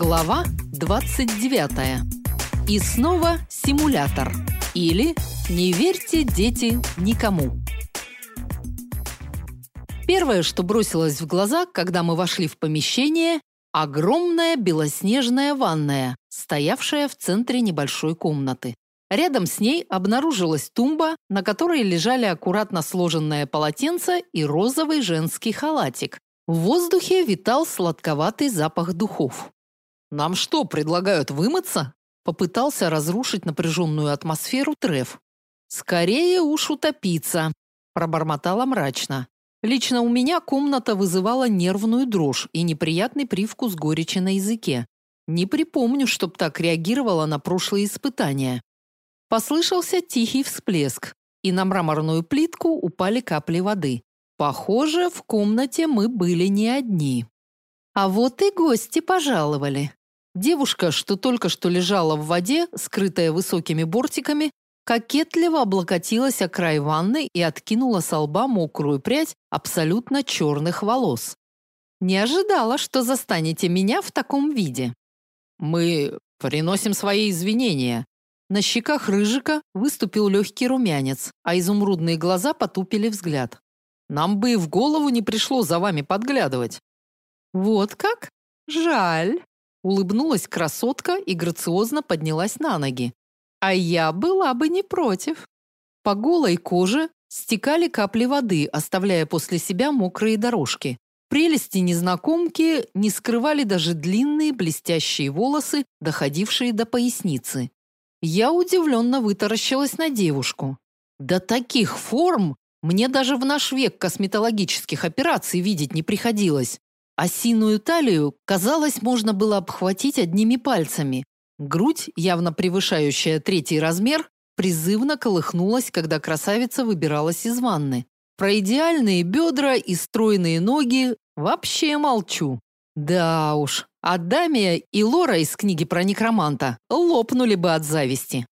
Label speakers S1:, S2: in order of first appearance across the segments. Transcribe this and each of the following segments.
S1: Глава 29. И снова симулятор. Или не верьте, дети, никому. Первое, что бросилось в глаза, когда мы вошли в помещение, огромная белоснежная ванная, стоявшая в центре небольшой комнаты. Рядом с ней обнаружилась тумба, на которой лежали аккуратно сложенное полотенце и розовый женский халатик. В воздухе витал сладковатый запах духов. Нам что, предлагают вымыться? Попытался разрушить напряженную атмосферу Треф. Скорее уж утопиться, пробормотала мрачно. Лично у меня комната вызывала нервную дрожь и неприятный привкус горечи на языке. Не припомню, чтоб так реагировала на прошлые испытания. Послышался тихий всплеск, и на мраморную плитку упали капли воды. Похоже, в комнате мы были не одни. А вот и гости пожаловали. Девушка, что только что лежала в воде, скрытая высокими бортиками, кокетливо облокотилась о край ванны и откинула с лба мокрую прядь абсолютно черных волос. Не ожидала, что застанете меня в таком виде. Мы приносим свои извинения. На щеках рыжика выступил легкий румянец, а изумрудные глаза потупили взгляд. Нам бы и в голову не пришло за вами подглядывать. Вот как? Жаль. Улыбнулась красотка и грациозно поднялась на ноги. А я была бы не против. По голой коже стекали капли воды, оставляя после себя мокрые дорожки. Прелести незнакомки не скрывали даже длинные блестящие волосы, доходившие до поясницы. Я удивленно вытаращилась на девушку. До таких форм мне даже в наш век косметологических операций видеть не приходилось. Осиную талию, казалось, можно было обхватить одними пальцами. Грудь, явно превышающая третий размер, призывно колыхнулась, когда красавица выбиралась из ванны. Про идеальные бедра и стройные ноги вообще молчу. Да уж, Адамия и Лора из книги про некроманта лопнули бы от зависти.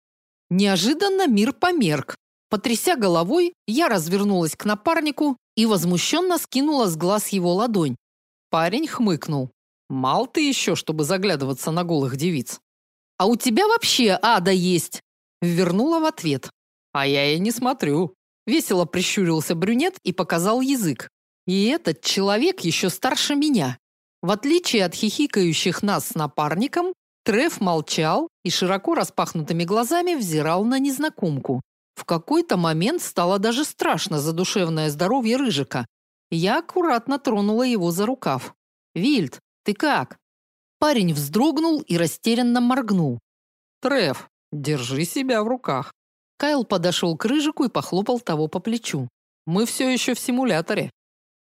S1: Неожиданно мир померк. Потряся головой, я развернулась к напарнику и возмущенно скинула с глаз его ладонь. Парень хмыкнул. Мал ты еще, чтобы заглядываться на голых девиц. А у тебя вообще ада есть, вернула в ответ. А я и не смотрю. Весело прищурился брюнет и показал язык. И этот человек еще старше меня. В отличие от хихикающих нас с напарником, Треф молчал и широко распахнутыми глазами взирал на незнакомку. В какой-то момент стало даже страшно за душевное здоровье рыжика, я аккуратно тронула его за рукав. "Вильд, ты как?" Парень вздрогнул и растерянно моргнул. "Треф, держи себя в руках". Кайл подошел к рыжику и похлопал того по плечу. "Мы все еще в симуляторе".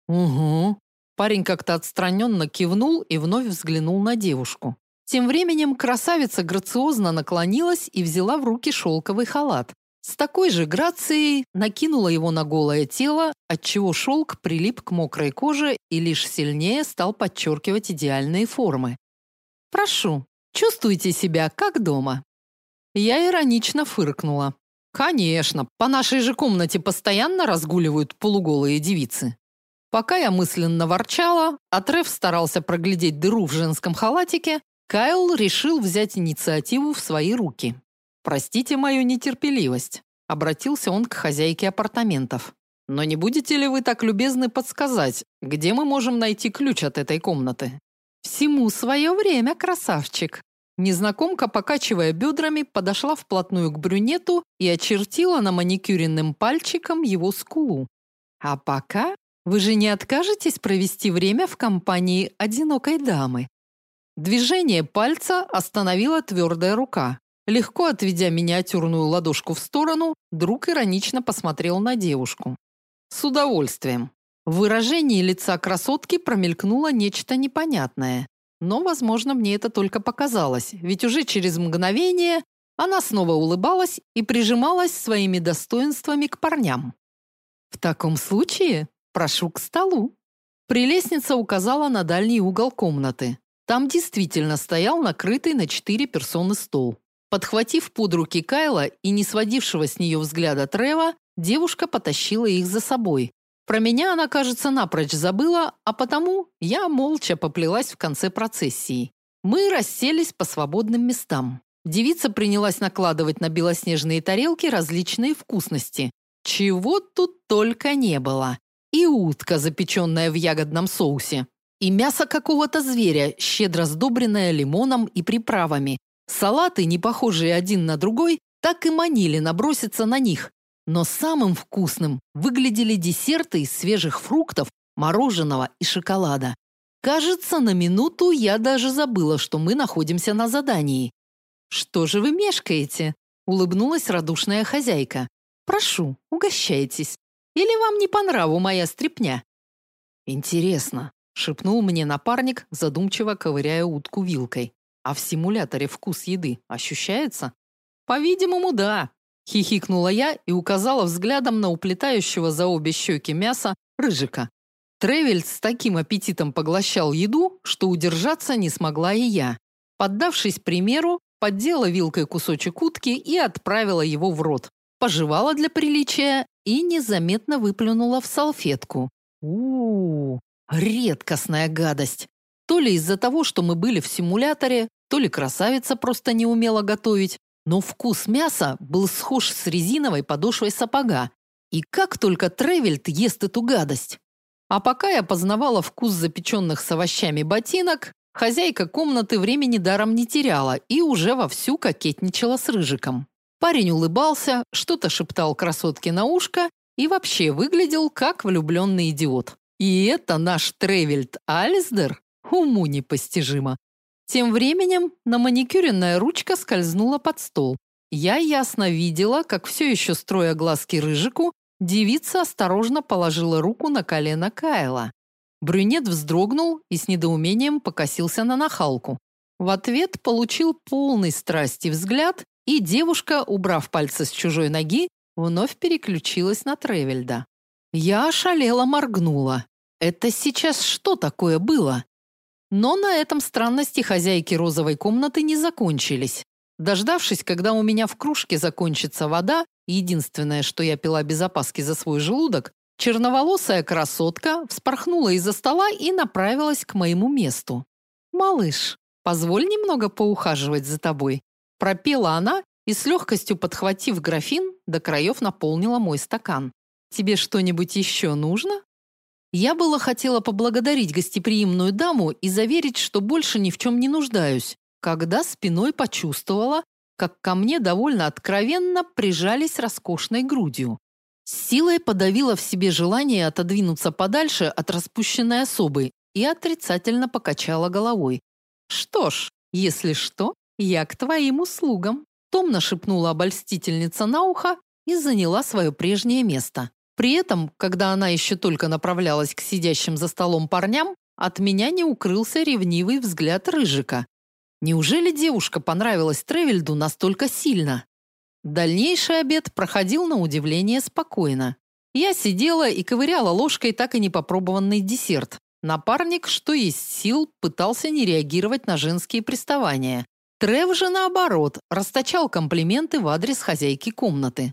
S1: "Угу". Парень как-то отстраненно кивнул и вновь взглянул на девушку. Тем временем красавица грациозно наклонилась и взяла в руки шелковый халат. С такой же грацией накинула его на голое тело, отчего шелк прилип к мокрой коже и лишь сильнее стал подчеркивать идеальные формы. Прошу, чувствуйте себя как дома. Я иронично фыркнула. Конечно, по нашей же комнате постоянно разгуливают полуголые девицы. Пока я мысленно ворчала, а Треф старался проглядеть дыру в женском халатике, Кайл решил взять инициативу в свои руки. Простите мою нетерпеливость, обратился он к хозяйке апартаментов. Но не будете ли вы так любезны подсказать, где мы можем найти ключ от этой комнаты? Всему свое время, красавчик. Незнакомка, покачивая бедрами, подошла вплотную к брюнету и очертила на маникюренным пальчиком его скулу. А пока вы же не откажетесь провести время в компании одинокой дамы. Движение пальца остановила твердая рука. Легко отведя миниатюрную ладошку в сторону, друг иронично посмотрел на девушку. С удовольствием. В выражении лица красотки промелькнуло нечто непонятное. Но, возможно, мне это только показалось, ведь уже через мгновение она снова улыбалась и прижималась своими достоинствами к парням. В таком случае, прошу к столу. Прелестница указала на дальний угол комнаты. Там действительно стоял накрытый на четыре персоны стол. Подхватив под руки Кайла и не сводившего с нее взгляда Трева, девушка потащила их за собой. Про меня она, кажется, напрочь забыла, а потому я молча поплелась в конце процессии. Мы расселись по свободным местам. Девица принялась накладывать на белоснежные тарелки различные вкусности. Чего тут только не было. И утка, запеченная в ягодном соусе, и мясо какого-то зверя, щедро сдобренное лимоном и приправами. Салаты, не похожие один на другой, так и манили наброситься на них. Но самым вкусным выглядели десерты из свежих фруктов, мороженого и шоколада. Кажется, на минуту я даже забыла, что мы находимся на задании. Что же вы мешкаете? улыбнулась радушная хозяйка. Прошу, угощайтесь. Или вам не по нраву моя стряпня? Интересно, шепнул мне напарник, задумчиво ковыряя утку вилкой. А в симуляторе вкус еды ощущается? По-видимому, да, хихикнула я и указала взглядом на уплетающего за обе щеки мясо рыжика. Тревельд с таким аппетитом поглощал еду, что удержаться не смогла и я. Поддавшись примеру, поддела вилкой кусочек утки и отправила его в рот. Пожевала для приличия и незаметно выплюнула в салфетку. У, -у, -у редкостная гадость. То ли из-за того, что мы были в симуляторе, то ли красавица просто не умела готовить, но вкус мяса был схож с резиновой подошвой сапога. И как только Тревельд ест эту гадость. А пока я познавала вкус запеченных с овощами ботинок, хозяйка комнаты времени даром не теряла и уже вовсю кокетничала с рыжиком. Парень улыбался, что-то шептал красотке на ушко и вообще выглядел как влюбленный идиот. И это наш Тревельд Альсдер уму непостижимо. Тем временем на маникюренная ручка скользнула под стол. Я ясно видела, как все еще строя глазки рыжику, Девица осторожно положила руку на колено Кайла. Брюнет вздрогнул и с недоумением покосился на нахалку. В ответ получил полный страсти взгляд, и девушка, убрав пальцы с чужой ноги, вновь переключилась на Тревельда. Я ошалела моргнула. Это сейчас что такое было? Но на этом странности хозяйки розовой комнаты не закончились. Дождавшись, когда у меня в кружке закончится вода, единственное, что я пила без опаски за свой желудок, черноволосая красотка вспорхнула из-за стола и направилась к моему месту. «Малыш, позволь немного поухаживать за тобой», пропела она и с легкостью подхватив графин, до краев наполнила мой стакан. «Тебе что-нибудь еще нужно?» Я было хотела поблагодарить гостеприимную даму и заверить, что больше ни в чем не нуждаюсь, когда спиной почувствовала, как ко мне довольно откровенно прижались роскошной грудью. С силой подавила в себе желание отодвинуться подальше от распущенной особы и отрицательно покачала головой. Что ж, если что, я к твоим услугам, томно шепнула обольстительница на ухо и заняла свое прежнее место. При этом, когда она еще только направлялась к сидящим за столом парням, от меня не укрылся ревнивый взгляд рыжика, Неужели девушка понравилась Тревельду настолько сильно? Дальнейший обед проходил на удивление спокойно. Я сидела и ковыряла ложкой так и не попробованный десерт. Напарник, что есть сил, пытался не реагировать на женские приставания. Трев же наоборот, расточал комплименты в адрес хозяйки комнаты.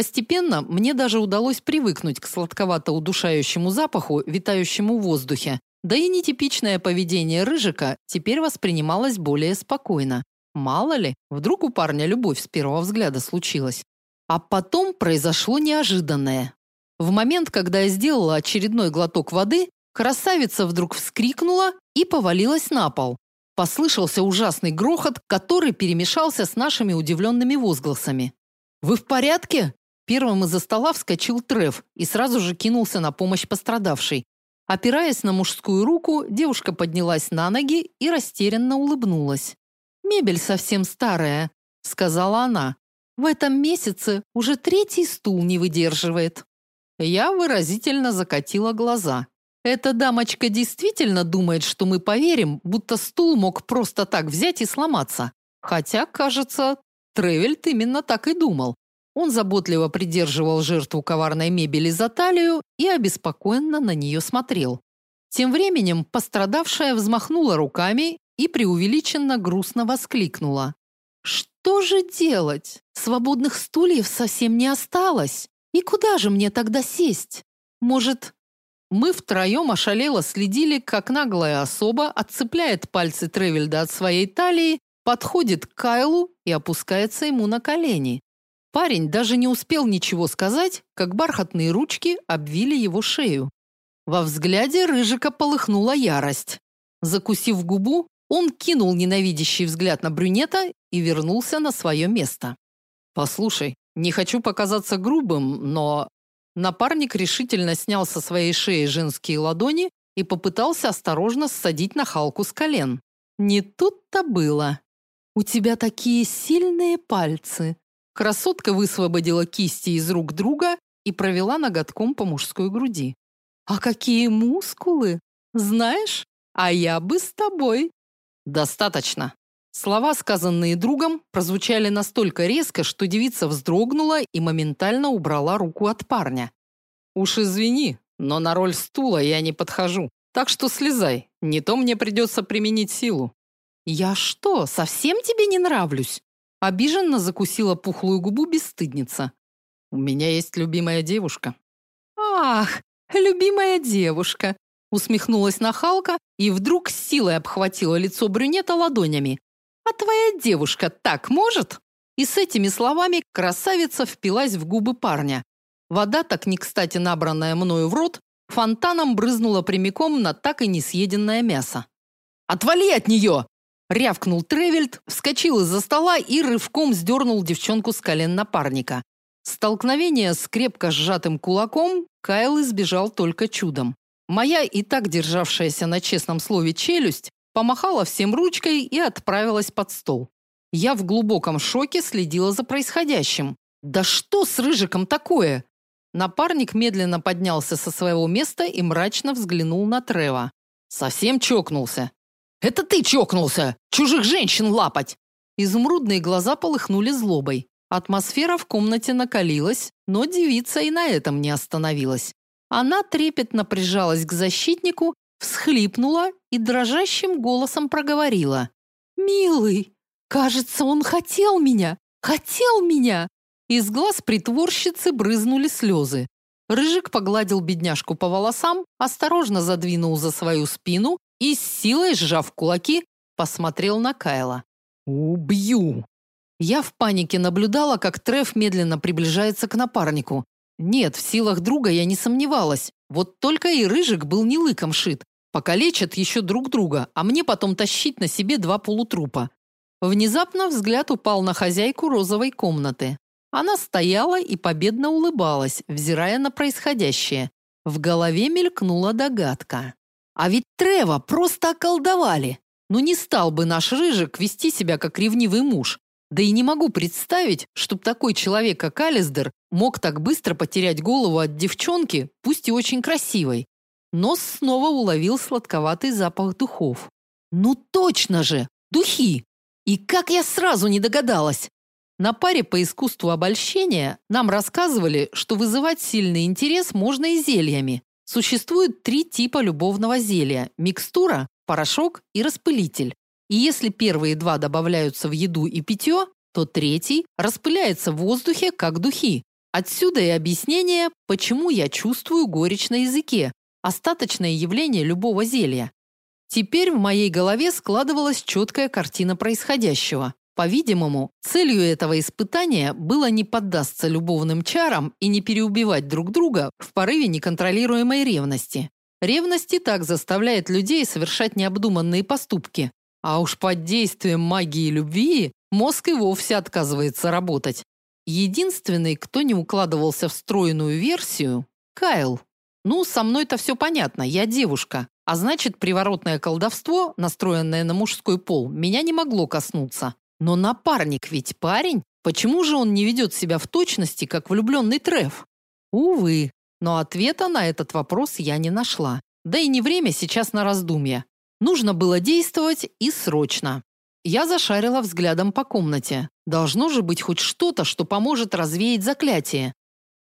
S1: Постепенно мне даже удалось привыкнуть к сладковато-удушающему запаху, витающему в воздухе, да и нетипичное поведение Рыжика теперь воспринималось более спокойно. Мало ли, вдруг у парня любовь с первого взгляда случилась. А потом произошло неожиданное. В момент, когда я сделала очередной глоток воды, красавица вдруг вскрикнула и повалилась на пол. Послышался ужасный грохот, который перемешался с нашими удивленными возгласами. «Вы в порядке?» Первым из-за стола вскочил Трев и сразу же кинулся на помощь пострадавшей. Опираясь на мужскую руку, девушка поднялась на ноги и растерянно улыбнулась. «Мебель совсем старая», — сказала она. «В этом месяце уже третий стул не выдерживает». Я выразительно закатила глаза. Эта дамочка действительно думает, что мы поверим, будто стул мог просто так взять и сломаться. Хотя, кажется, Тревельд именно так и думал. Он заботливо придерживал жертву коварной мебели за талию и обеспокоенно на нее смотрел. Тем временем пострадавшая взмахнула руками и преувеличенно грустно воскликнула: "Что же делать? Свободных стульев совсем не осталось. И куда же мне тогда сесть? Может, Мы втроем ошалело следили, как наглая особа отцепляет пальцы Тревельда от своей талии, подходит к Кайлу и опускается ему на колени. Парень даже не успел ничего сказать, как бархатные ручки обвили его шею. Во взгляде Рыжика полыхнула ярость. Закусив губу, он кинул ненавидящий взгляд на брюнета и вернулся на свое место. Послушай, не хочу показаться грубым, но Напарник решительно снял со своей шеи женские ладони и попытался осторожно ссадить на Халку с колен. Не тут-то было. У тебя такие сильные пальцы. Красотка высвободила кисти из рук друга и провела ноготком по мужской груди. А какие мускулы! Знаешь, а я бы с тобой. Достаточно. Слова, сказанные другом, прозвучали настолько резко, что девица вздрогнула и моментально убрала руку от парня. Уж извини, но на роль стула я не подхожу. Так что слезай, не то мне придется применить силу. Я что, совсем тебе не нравлюсь? Обиженно закусила пухлую губу бесстыдница. У меня есть любимая девушка. Ах, любимая девушка, усмехнулась нахалка и вдруг силой обхватила лицо брюнета ладонями. А твоя девушка так может? И с этими словами красавица впилась в губы парня. Вода, так не кстати набранная мною в рот, фонтаном брызнула прямиком на так и не съеденное мясо. Отвали от нее!» Рявкнул Тревельд, вскочил из-за стола и рывком сдернул девчонку с колен напарника. Столкновение с крепко сжатым кулаком Кайл избежал только чудом. Моя и так державшаяся на честном слове челюсть помахала всем ручкой и отправилась под стол. Я в глубоком шоке следила за происходящим. Да что с рыжиком такое? Напарник медленно поднялся со своего места и мрачно взглянул на Трева. Совсем чокнулся. Это ты чокнулся, чужих женщин лапать. Изумрудные глаза полыхнули злобой. Атмосфера в комнате накалилась, но девица и на этом не остановилась. Она трепетно прижалась к защитнику всхлипнула и дрожащим голосом проговорила: "Милый, кажется, он хотел меня, хотел меня". Из глаз притворщицы брызнули слезы. Рыжик погладил бедняжку по волосам, осторожно задвинул за свою спину и с силой сжав кулаки, посмотрел на Кайла. "Убью". Я в панике наблюдала, как Треф медленно приближается к напарнику. Нет, в силах друга я не сомневалась. Вот только и рыжик был не лыком шит. Покалечат еще друг друга, а мне потом тащить на себе два полутрупа. Внезапно взгляд упал на хозяйку розовой комнаты. Она стояла и победно улыбалась, взирая на происходящее. В голове мелькнула догадка. А ведь Трева просто околдовали. Ну не стал бы наш рыжик вести себя как ревнивый муж. Да и не могу представить, чтоб такой человек, как Ализдер, мог так быстро потерять голову от девчонки, пусть и очень красивой. Нос снова уловил сладковатый запах духов. Ну точно же, духи. И как я сразу не догадалась. На паре по искусству обольщения нам рассказывали, что вызывать сильный интерес можно и зельями. Существует три типа любовного зелья: микстура, порошок и распылитель. И если первые два добавляются в еду и питье, то третий распыляется в воздухе, как духи. Отсюда и объяснение, почему я чувствую горечь на языке, остаточное явление любого зелья. Теперь в моей голове складывалась четкая картина происходящего. По-видимому, целью этого испытания было не поддаться любовным чарам и не переубивать друг друга в порыве неконтролируемой ревности. Ревность и так заставляет людей совершать необдуманные поступки, а уж под действием магии любви мозг и вовсе отказывается работать. Единственный, кто не укладывался в стройную версию Кайл. Ну, со мной-то все понятно, я девушка. А значит, приворотное колдовство, настроенное на мужской пол, меня не могло коснуться. Но напарник ведь парень. Почему же он не ведет себя в точности, как влюбленный треф? Увы, но ответа на этот вопрос я не нашла. Да и не время сейчас на раздумья. Нужно было действовать и срочно. Я зашарила взглядом по комнате. Должно же быть хоть что-то, что поможет развеять заклятие.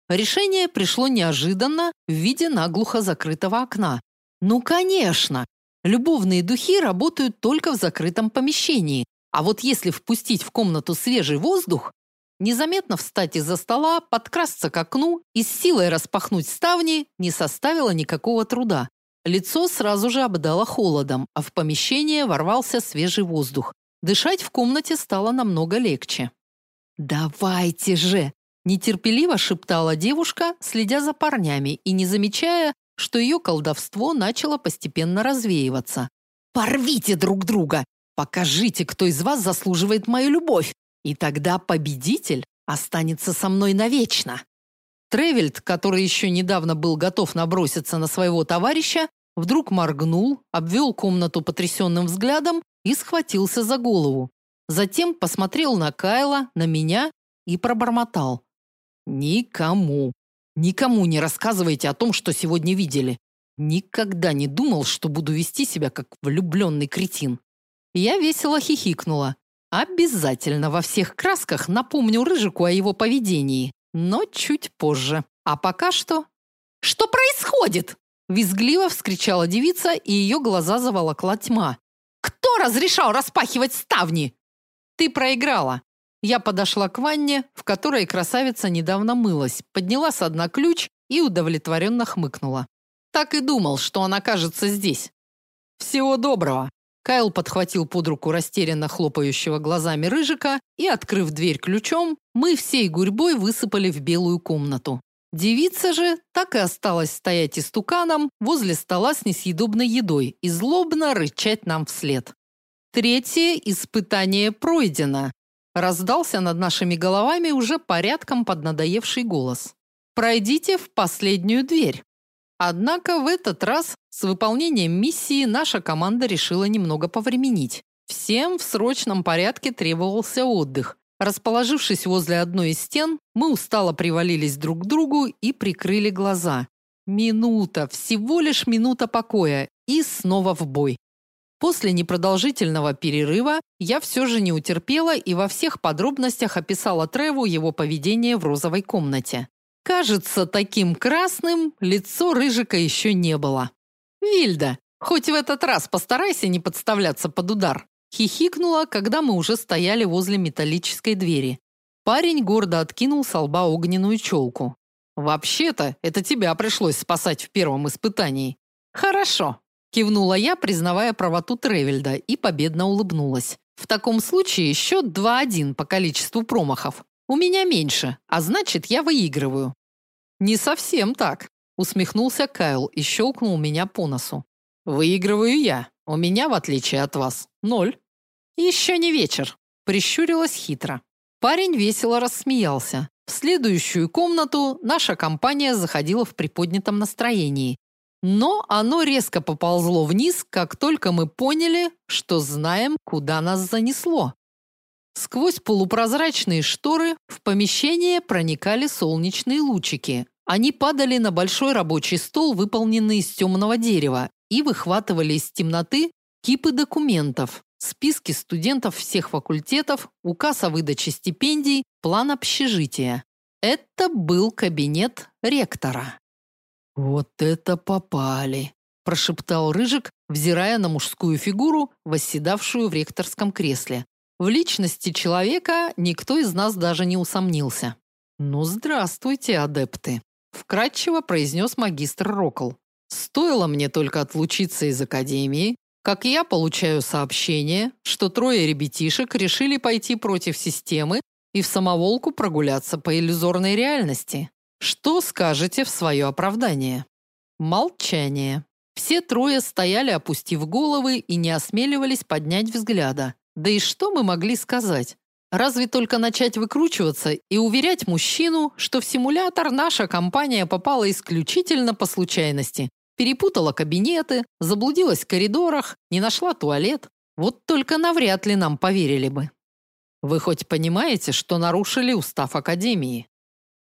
S1: Решение пришло неожиданно в виде наглухо закрытого окна. Ну, конечно. Любовные духи работают только в закрытом помещении. А вот если впустить в комнату свежий воздух, Незаметно встать из-за стола, подкрасться к окну и с силой распахнуть ставни не составило никакого труда. Лицо сразу же обдало холодом, а в помещение ворвался свежий воздух. Дышать в комнате стало намного легче. «Давайте же!» – нетерпеливо шептала девушка, следя за парнями и не замечая, что ее колдовство начало постепенно развеиваться. «Порвите друг друга! Покажите, кто из вас заслуживает мою любовь, и тогда победитель останется со мной навечно!» Тревельд, который еще недавно был готов наброситься на своего товарища, вдруг моргнул, обвел комнату потрясенным взглядом и схватился за голову. Затем посмотрел на Кайла, на меня и пробормотал. «Никому, никому не рассказывайте о том, что сегодня видели. Никогда не думал, что буду вести себя как влюбленный кретин». Я весело хихикнула. Обязательно во всех красках напомню Рыжику о его поведении, но чуть позже. А пока что... «Что происходит?» Визгливо вскричала девица, и ее глаза заволокла тьма. «Кто разрешал распахивать ставни?» «Ты проиграла». Я подошла к ванне, в которой красавица недавно мылась, подняла с дна ключ и удовлетворенно хмыкнула. Так и думал, что он окажется здесь. «Всего доброго», Кайл подхватил под руку растерянно хлопающего глазами рыжика, и, открыв дверь ключом, мы всей гурьбой высыпали в белую комнату. Девица же так и осталась стоять истуканом возле стола с несъедобной едой и злобно рычать нам вслед. Третье испытание пройдено. Раздался над нашими головами уже порядком поднадоевший голос. Пройдите в последнюю дверь. Однако в этот раз с выполнением миссии наша команда решила немного повременить. Всем в срочном порядке требовался отдых. Расположившись возле одной из стен, мы устало привалились друг к другу и прикрыли глаза. Минута, всего лишь минута покоя, и снова в бой. После непродолжительного перерыва я все же не утерпела и во всех подробностях описала Треву его поведение в розовой комнате. Кажется, таким красным лицо рыжика еще не было. Вильда, хоть в этот раз постарайся не подставляться под удар, хихикнула, когда мы уже стояли возле металлической двери. Парень гордо откинул с лба огненную челку. Вообще-то, это тебя пришлось спасать в первом испытании. Хорошо, кивнула я, признавая правоту Тревельда, и победно улыбнулась. В таком случае счет 2-1 по количеству промахов. У меня меньше, а значит, я выигрываю. Не совсем так, усмехнулся Кайл и щелкнул меня по носу. Выигрываю я. У меня, в отличие от вас, ноль. Еще не вечер, прищурилась хитро. Парень весело рассмеялся. В следующую комнату наша компания заходила в приподнятом настроении. Но оно резко поползло вниз, как только мы поняли, что знаем, куда нас занесло. Сквозь полупрозрачные шторы в помещение проникали солнечные лучики. Они падали на большой рабочий стол, выполненный из темного дерева, и выхватывали из темноты кипы документов, списки студентов всех факультетов, указ о выдаче стипендий, план общежития. Это был кабинет ректора. Вот это попали, прошептал Рыжик, взирая на мужскую фигуру, восседавшую в ректорском кресле. В личности человека никто из нас даже не усомнился. «Ну, здравствуйте, адепты!» – вкратчиво произнес магистр Рокл. «Стоило мне только отлучиться из академии, как я получаю сообщение, что трое ребятишек решили пойти против системы и в самоволку прогуляться по иллюзорной реальности. Что скажете в свое оправдание?» Молчание. Все трое стояли, опустив головы, и не осмеливались поднять взгляда. Да и что мы могли сказать? Разве только начать выкручиваться и уверять мужчину, что в симулятор наша компания попала исключительно по случайности. Перепутала кабинеты, заблудилась в коридорах, не нашла туалет. Вот только навряд ли нам поверили бы. Вы хоть понимаете, что нарушили устав академии?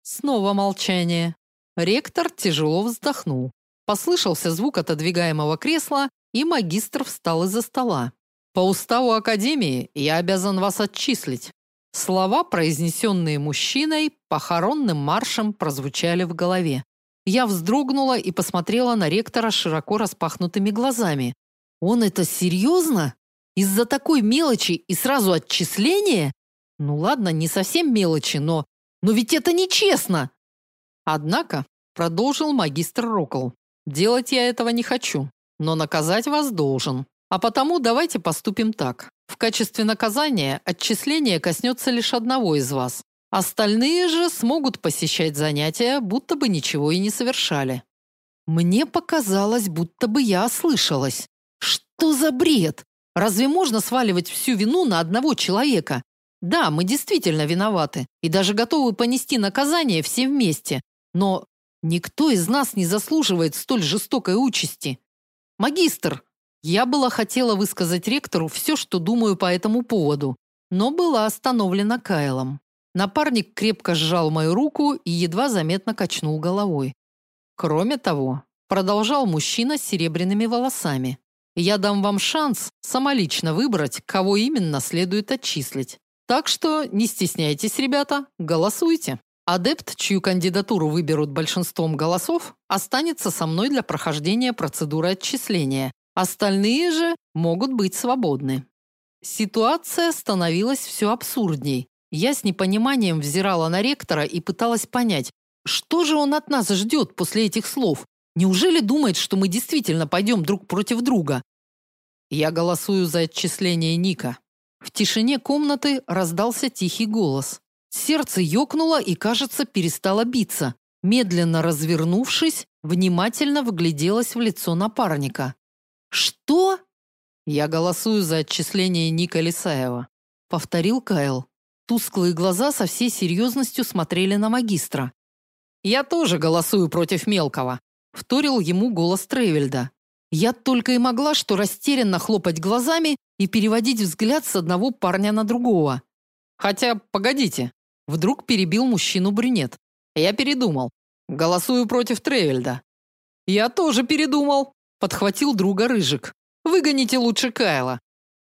S1: Снова молчание. Ректор тяжело вздохнул. Послышался звук отодвигаемого кресла, и магистр встал из-за стола. По уставу академии я обязан вас отчислить. Слова, произнесенные мужчиной, похоронным маршем прозвучали в голове. Я вздрогнула и посмотрела на ректора широко распахнутыми глазами. Он это серьезно? Из-за такой мелочи и сразу отчисление? Ну ладно, не совсем мелочи, но но ведь это нечестно. Однако, продолжил магистр Рокл. Делать я этого не хочу, но наказать вас должен. А потому давайте поступим так. В качестве наказания отчисление коснется лишь одного из вас. Остальные же смогут посещать занятия, будто бы ничего и не совершали. Мне показалось, будто бы я ослышалась. Что за бред? Разве можно сваливать всю вину на одного человека? Да, мы действительно виноваты и даже готовы понести наказание все вместе, но никто из нас не заслуживает столь жестокой участи. Магистр, я была хотела высказать ректору все, что думаю по этому поводу, но была остановлена Кайлом. Напарник крепко сжал мою руку и едва заметно качнул головой. Кроме того, продолжал мужчина с серебряными волосами. Я дам вам шанс самолично выбрать, кого именно следует отчислить. Так что не стесняйтесь, ребята, голосуйте. Адепт, чью кандидатуру выберут большинством голосов, останется со мной для прохождения процедуры отчисления. Остальные же могут быть свободны. Ситуация становилась все абсурдней. Я с непониманием взирала на ректора и пыталась понять, что же он от нас ждет после этих слов. Неужели думает, что мы действительно пойдем друг против друга? Я голосую за отчисление Ника. В тишине комнаты раздался тихий голос. Сердце ёкнуло и, кажется, перестало биться. Медленно развернувшись, внимательно вгляделась в лицо напарника. Что? Я голосую за отчисление Ника Лисаева, повторил Кайл. Тусклые глаза со всей серьезностью смотрели на магистра. Я тоже голосую против мелкого, вторил ему голос Тревельда. Я только и могла что растерянно хлопать глазами и переводить взгляд с одного парня на другого. Хотя, погодите, вдруг перебил мужчину брюнет. Я передумал. Голосую против Тревельда. Я тоже передумал, подхватил друга Рыжик. Выгоните лучше Кайла.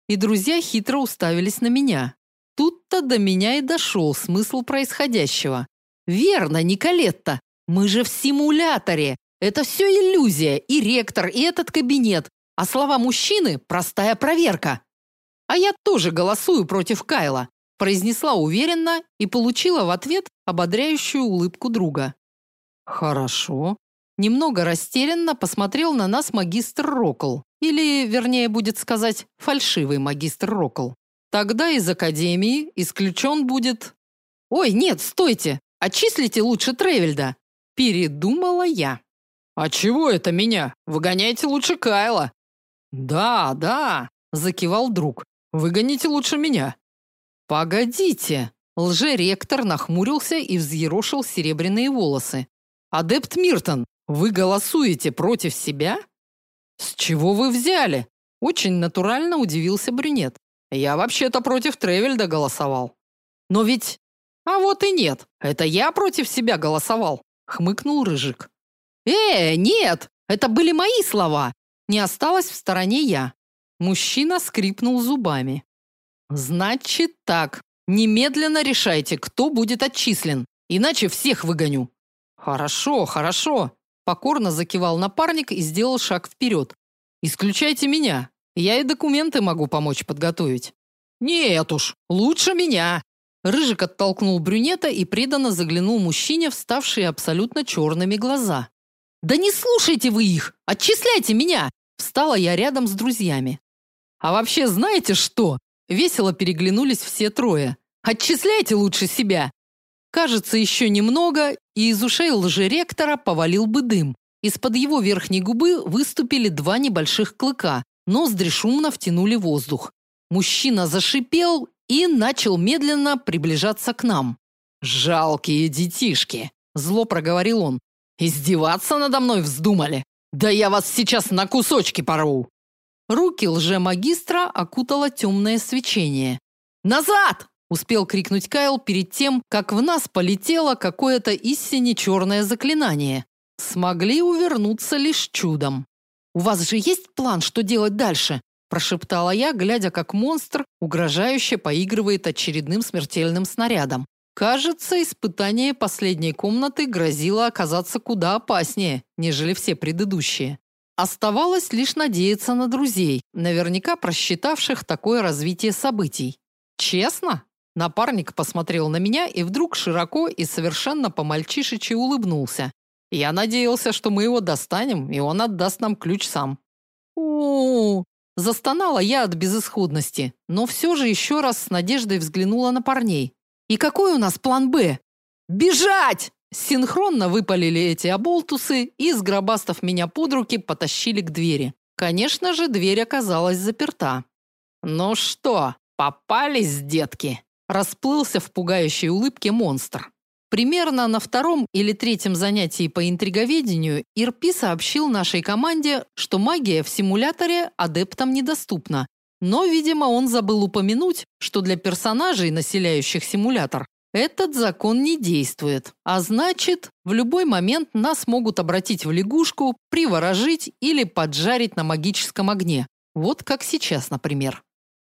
S1: И друзья хитро уставились на меня. Тут-то до меня и дошел смысл происходящего. Верно, Николетта, мы же в симуляторе. Это все иллюзия, и ректор, и этот кабинет. А слова мужчины простая проверка. А я тоже голосую против Кайла, произнесла уверенно и получила в ответ ободряющую улыбку друга. Хорошо. Немного растерянно посмотрел на нас магистр Рокл, или, вернее, будет сказать, фальшивый магистр Рокл. Тогда из академии исключен будет Ой, нет, стойте. Отчислите лучше Тревельда, передумала я. А чего это меня? Выгоняйте лучше Кайла. Да, да, закивал друг. Выгоните лучше меня. Погодите. Лжеректор нахмурился и взъерошил серебряные волосы. Адепт Миртон, вы голосуете против себя? С чего вы взяли? Очень натурально удивился брюнет. Я вообще-то против Тревельда голосовал. Но ведь А вот и нет. Это я против себя голосовал, хмыкнул рыжик. Э, нет, это были мои слова. Не осталось в стороне я. Мужчина скрипнул зубами. Значит так, немедленно решайте, кто будет отчислен, иначе всех выгоню. Хорошо, хорошо, покорно закивал напарник и сделал шаг вперед. Исключайте меня. Я и документы могу помочь подготовить. Нет уж, лучше меня. Рыжик оттолкнул брюнета и преданно заглянул мужчине в ставшие абсолютно черными глаза. Да не слушайте вы их, отчисляйте меня. Встала я рядом с друзьями. А вообще, знаете что? Весело переглянулись все трое. Отчисляйте лучше себя. Кажется, еще немного, и из ушей лжеректора повалил бы дым. Из-под его верхней губы выступили два небольших клыка. Ноздри шумно втянули воздух. Мужчина зашипел и начал медленно приближаться к нам. Жалкие детишки, зло проговорил он. Издеваться надо мной вздумали? Да я вас сейчас на кусочки порву. Руки лже-магистра окутало темное свечение. «Назад!» – успел крикнуть Кайл перед тем, как в нас полетело какое-то истинно черное заклинание. Смогли увернуться лишь чудом. «У вас же есть план, что делать дальше?» – прошептала я, глядя, как монстр угрожающе поигрывает очередным смертельным снарядом. Кажется, испытание последней комнаты грозило оказаться куда опаснее, нежели все предыдущие. Оставалось лишь надеяться на друзей, наверняка просчитавших такое развитие событий. Честно? Напарник посмотрел на меня и вдруг широко и совершенно по-мальчишечи улыбнулся. Я надеялся, что мы его достанем, и он отдаст нам ключ сам. У, застонала я от безысходности, но все же еще раз с надеждой взглянула на парней. И какой у нас план Б? Бежать! Синхронно выпалили эти оболтусы и, сгробастав меня под руки, потащили к двери. Конечно же, дверь оказалась заперта. «Ну что, попались, детки?» Расплылся в пугающей улыбке монстр. Примерно на втором или третьем занятии по интриговедению Ирпи сообщил нашей команде, что магия в симуляторе адептам недоступна. Но, видимо, он забыл упомянуть, что для персонажей, населяющих симулятор, этот закон не действует. А значит, в любой момент нас могут обратить в лягушку, приворожить или поджарить на магическом огне. Вот как сейчас, например.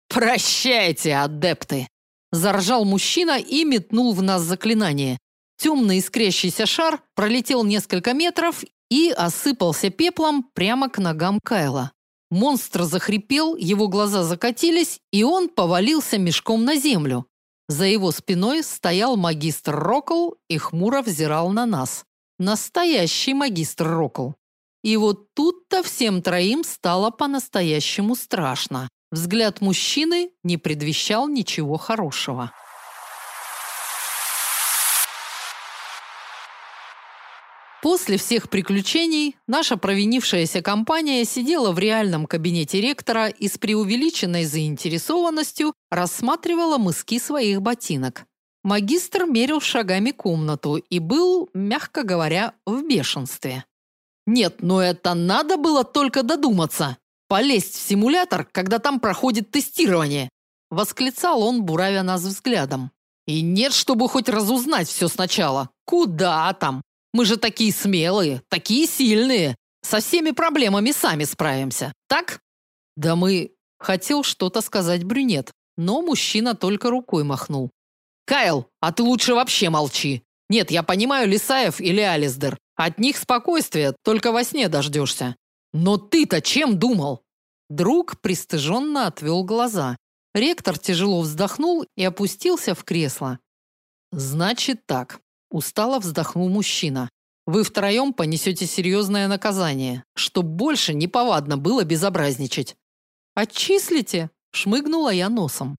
S1: Прощайте, адепты, заржал мужчина и метнул в нас заклинание. Темный искрящийся шар пролетел несколько метров и осыпался пеплом прямо к ногам Кайла. Монстр захрипел, его глаза закатились, и он повалился мешком на землю. За его спиной стоял магистр Рокл и хмуро взирал на нас. Настоящий магистр Рокл. И вот тут-то всем троим стало по-настоящему страшно. Взгляд мужчины не предвещал ничего хорошего. После всех приключений наша провинившаяся компания сидела в реальном кабинете ректора и с преувеличенной заинтересованностью рассматривала мыски своих ботинок. Магистр мерил шагами комнату и был, мягко говоря, в бешенстве. Нет, но это надо было только додуматься. Полезть в симулятор, когда там проходит тестирование, восклицал он, буравя нас взглядом. И нет, чтобы хоть разузнать все сначала. Куда там? Мы же такие смелые, такие сильные. Со всеми проблемами сами справимся. Так? Да мы хотел что-то сказать брюнет, но мужчина только рукой махнул. Кайл, а ты лучше вообще молчи. Нет, я понимаю Лисаев или Алисдер. От них спокойствие только во сне дождешься. Но ты-то чем думал? Друг пристыженно отвел глаза. Ректор тяжело вздохнул и опустился в кресло. Значит так. Устало вздохнул мужчина. Вы втроем понесете серьезное наказание, чтоб больше не повадно было безобразничать. Отчислите, шмыгнула я носом.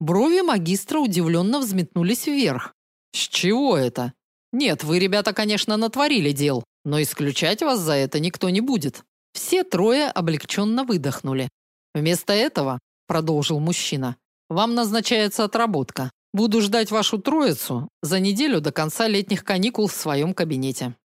S1: Брови магистра удивленно взметнулись вверх. С чего это? Нет, вы, ребята, конечно, натворили дел, но исключать вас за это никто не будет. Все трое облегченно выдохнули. Вместо этого, продолжил мужчина, вам назначается отработка. Буду ждать вашу троицу за неделю до конца летних каникул в своем кабинете.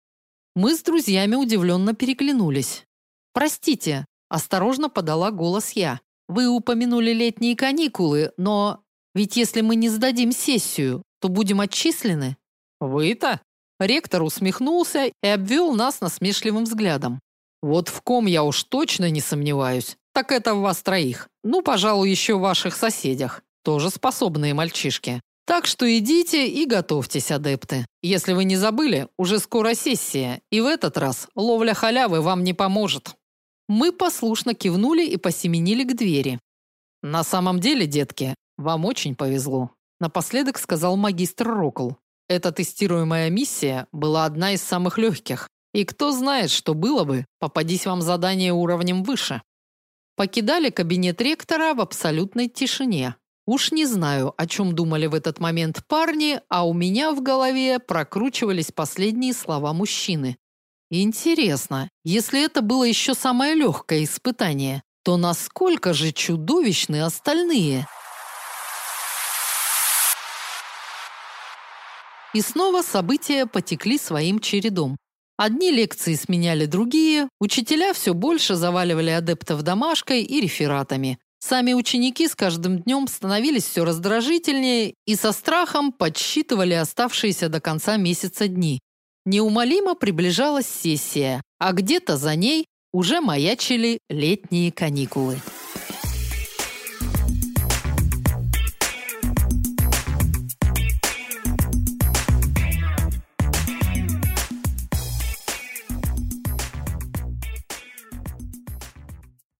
S1: Мы с друзьями удивленно переглянулись. Простите, осторожно подала голос я. Вы упомянули летние каникулы, но ведь если мы не сдадим сессию, то будем отчислены. Вы-то? Ректор усмехнулся и обвел нас насмешливым взглядом. Вот в ком я уж точно не сомневаюсь, так это в вас троих. Ну, пожалуй, еще в ваших соседях тоже способные мальчишки. Так что идите и готовьтесь, адепты. Если вы не забыли, уже скоро сессия, и в этот раз ловля халявы вам не поможет. Мы послушно кивнули и посеменили к двери. На самом деле, детки, вам очень повезло, напоследок сказал магистр Рокл. Эта тестируемая миссия была одна из самых легких. И кто знает, что было бы, попадись вам задание уровнем выше. Покидали кабинет ректора в абсолютной тишине. Уж не знаю, о чем думали в этот момент парни, а у меня в голове прокручивались последние слова мужчины. Интересно, если это было еще самое легкое испытание, то насколько же чудовищны остальные? И снова события потекли своим чередом. Одни лекции сменяли другие, учителя все больше заваливали адептов домашкой и рефератами. Сами ученики с каждым днем становились все раздражительнее и со страхом подсчитывали оставшиеся до конца месяца дни. Неумолимо приближалась сессия, а где-то за ней уже маячили летние каникулы.